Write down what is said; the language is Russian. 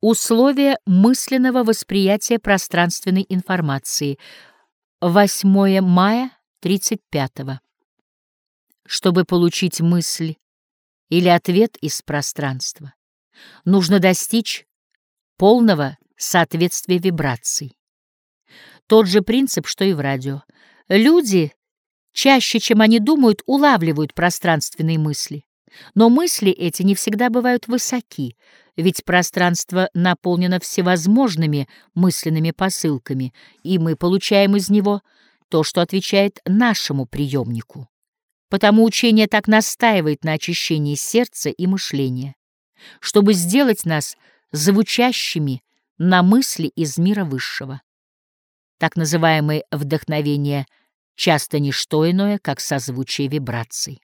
Условия мысленного восприятия пространственной информации. 8 мая 35 -го. Чтобы получить мысль или ответ из пространства, нужно достичь полного соответствия вибраций. Тот же принцип, что и в радио. Люди, чаще, чем они думают, улавливают пространственные мысли. Но мысли эти не всегда бывают высоки, ведь пространство наполнено всевозможными мысленными посылками, и мы получаем из него то, что отвечает нашему приемнику. Потому учение так настаивает на очищении сердца и мышления, чтобы сделать нас звучащими на мысли из мира высшего. Так называемое вдохновение часто не что иное, как созвучие вибраций.